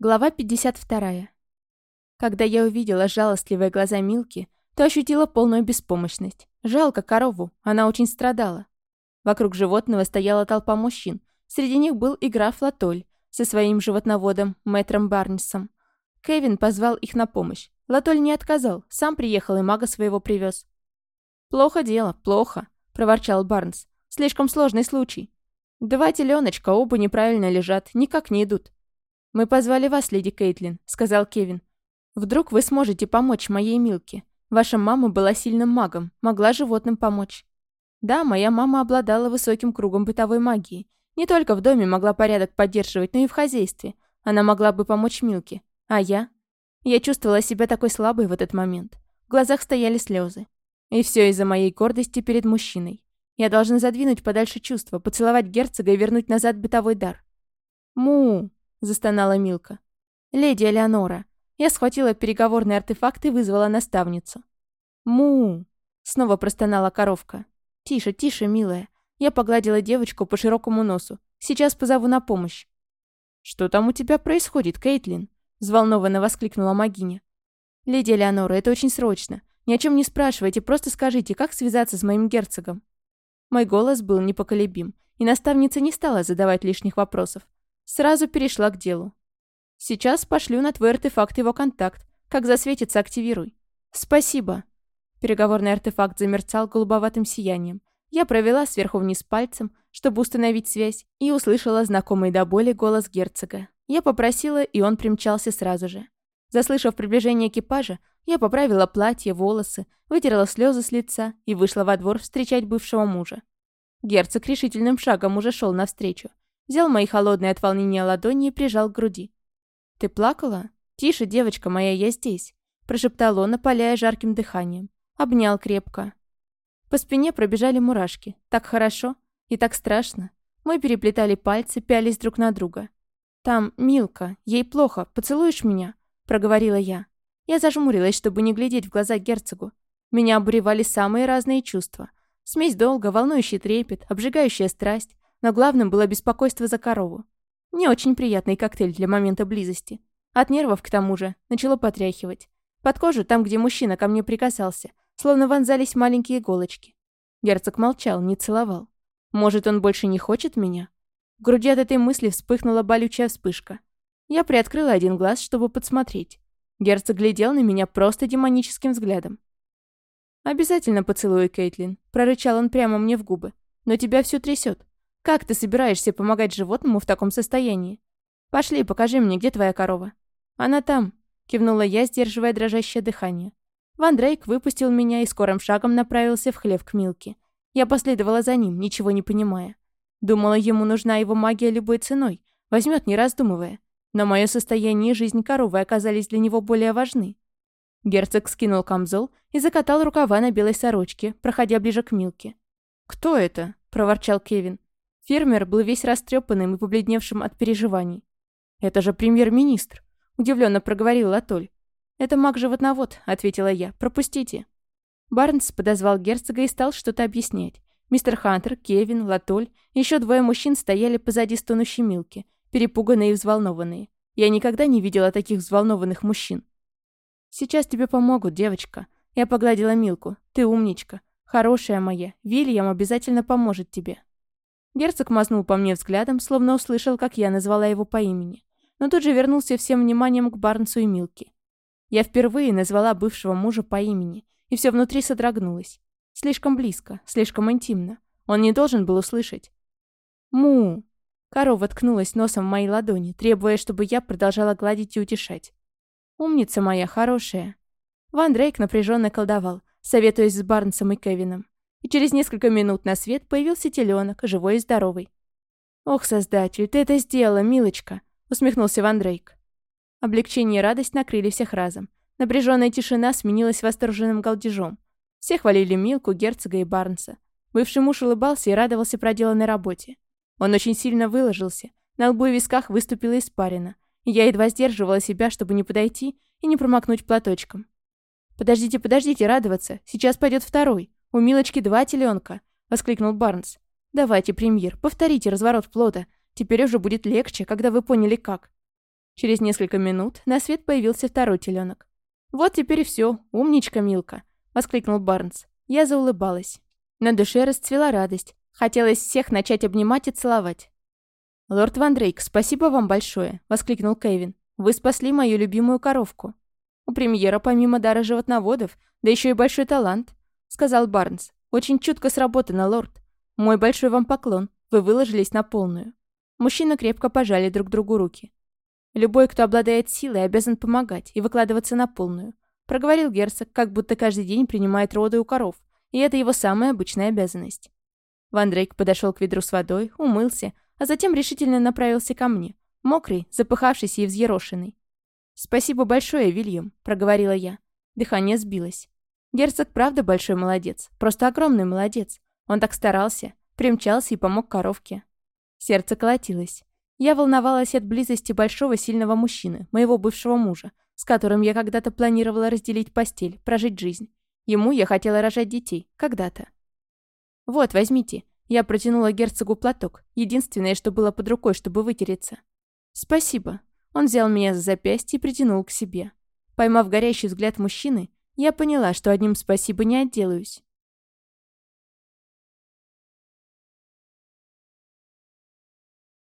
Глава 52. Когда я увидела жалостливые глаза Милки, то ощутила полную беспомощность. Жалко корову, она очень страдала. Вокруг животного стояла толпа мужчин. Среди них был и граф Латоль со своим животноводом, мэтром Барнисом. Кевин позвал их на помощь. Латоль не отказал, сам приехал и мага своего привез. «Плохо дело, плохо», – проворчал Барнс. «Слишком сложный случай. Два теленочка оба неправильно лежат, никак не идут. «Мы позвали вас, леди Кейтлин», — сказал Кевин. «Вдруг вы сможете помочь моей Милке? Ваша мама была сильным магом, могла животным помочь». «Да, моя мама обладала высоким кругом бытовой магии. Не только в доме могла порядок поддерживать, но и в хозяйстве. Она могла бы помочь Милке. А я? Я чувствовала себя такой слабой в этот момент. В глазах стояли слезы. И все из-за моей гордости перед мужчиной. Я должна задвинуть подальше чувства, поцеловать герцога и вернуть назад бытовой дар. «Му!» — застонала Милка. «Леди Элеонора». Я схватила переговорный артефакт и вызвала наставницу. «Му!» — снова простонала коровка. «Тише, тише, милая». Я погладила девочку по широкому носу. «Сейчас позову на помощь». «Что там у тебя происходит, Кейтлин?» — взволнованно воскликнула Магиня. «Леди Элеонора, это очень срочно. Ни о чем не спрашивайте, просто скажите, как связаться с моим герцогом?» Мой голос был непоколебим, и наставница не стала задавать лишних вопросов. Сразу перешла к делу. Сейчас пошлю на твой артефакт его контакт. Как засветится, активируй. Спасибо. Переговорный артефакт замерцал голубоватым сиянием. Я провела сверху вниз пальцем, чтобы установить связь, и услышала знакомый до боли голос герцога. Я попросила, и он примчался сразу же. Заслышав приближение экипажа, я поправила платье, волосы, вытерла слезы с лица и вышла во двор встречать бывшего мужа. Герцог решительным шагом уже шел навстречу. Взял мои холодные от волнения ладони и прижал к груди. «Ты плакала? Тише, девочка моя, я здесь», прошептал он, опаляя жарким дыханием. Обнял крепко. По спине пробежали мурашки. Так хорошо и так страшно. Мы переплетали пальцы, пялись друг на друга. «Там Милка, ей плохо, поцелуешь меня?» проговорила я. Я зажмурилась, чтобы не глядеть в глаза герцогу. Меня обуревали самые разные чувства. Смесь долга, волнующий трепет, обжигающая страсть, но главным было беспокойство за корову. Не очень приятный коктейль для момента близости. От нервов, к тому же, начало потряхивать. Под кожу, там, где мужчина ко мне прикасался, словно вонзались маленькие иголочки. Герцог молчал, не целовал. Может, он больше не хочет меня? В груди от этой мысли вспыхнула болючая вспышка. Я приоткрыла один глаз, чтобы подсмотреть. Герцог глядел на меня просто демоническим взглядом. «Обязательно поцелую, Кейтлин», — прорычал он прямо мне в губы. «Но тебя все трясет. Как ты собираешься помогать животному в таком состоянии? Пошли, покажи мне, где твоя корова. Она там, кивнула я, сдерживая дрожащее дыхание. Ван Дрейк выпустил меня и скорым шагом направился в хлев к Милке. Я последовала за ним, ничего не понимая. Думала, ему нужна его магия любой ценой, возьмет не раздумывая. Но мое состояние и жизнь коровы оказались для него более важны. Герцог скинул камзол и закатал рукава на белой сорочке, проходя ближе к Милке. «Кто это?» – проворчал Кевин. Фермер был весь растрепанным и побледневшим от переживаний. «Это же премьер-министр», — удивленно проговорил Латоль. «Это маг-животновод», — ответила я. «Пропустите». Барнс подозвал герцога и стал что-то объяснять. Мистер Хантер, Кевин, Латоль, еще двое мужчин стояли позади стонущей Милки, перепуганные и взволнованные. Я никогда не видела таких взволнованных мужчин. «Сейчас тебе помогут, девочка». Я погладила Милку. «Ты умничка. Хорошая моя. Вильям обязательно поможет тебе». Герцог мазнул по мне взглядом, словно услышал, как я назвала его по имени. Но тут же вернулся всем вниманием к Барнсу и Милке. Я впервые назвала бывшего мужа по имени, и все внутри содрогнулось. Слишком близко, слишком интимно. Он не должен был услышать. «Му!» Корова ткнулась носом в мои ладони, требуя, чтобы я продолжала гладить и утешать. «Умница моя, хорошая!» Ван Дрейк напряженно колдовал, советуясь с Барнсом и Кевином и через несколько минут на свет появился теленок, живой и здоровый. «Ох, создатель, ты это сделала, милочка!» — усмехнулся Ван Дрейк. Облегчение и радость накрыли всех разом. Напряженная тишина сменилась восторженным галдежом. Все хвалили Милку, герцога и Барнса. Бывший муж улыбался и радовался проделанной работе. Он очень сильно выложился. На лбу и висках выступила испарина. Я едва сдерживала себя, чтобы не подойти и не промокнуть платочком. «Подождите, подождите, радоваться. Сейчас пойдет второй. «У Милочки два теленка!» — воскликнул Барнс. «Давайте, премьер, повторите разворот плота. Теперь уже будет легче, когда вы поняли как». Через несколько минут на свет появился второй теленок. «Вот теперь все, умничка, Милка!» — воскликнул Барнс. Я заулыбалась. На душе расцвела радость. Хотелось всех начать обнимать и целовать. «Лорд Ван Дрейк, спасибо вам большое!» — воскликнул Кевин. «Вы спасли мою любимую коровку». «У премьера помимо дара животноводов, да еще и большой талант», — сказал Барнс. «Очень чутко сработано, лорд. Мой большой вам поклон. Вы выложились на полную». Мужчины крепко пожали друг другу руки. Любой, кто обладает силой, обязан помогать и выкладываться на полную. Проговорил герцог, как будто каждый день принимает роды у коров, и это его самая обычная обязанность. Ван Дрейк подошел к ведру с водой, умылся, а затем решительно направился ко мне, мокрый, запыхавшийся и взъерошенный. «Спасибо большое, Вильям», — проговорила я. Дыхание сбилось. Герцог правда большой молодец, просто огромный молодец. Он так старался, примчался и помог коровке. Сердце колотилось. Я волновалась от близости большого сильного мужчины, моего бывшего мужа, с которым я когда-то планировала разделить постель, прожить жизнь. Ему я хотела рожать детей, когда-то. «Вот, возьмите». Я протянула герцогу платок, единственное, что было под рукой, чтобы вытереться. «Спасибо». Он взял меня за запястье и притянул к себе. Поймав горящий взгляд мужчины, я поняла, что одним спасибо не отделаюсь.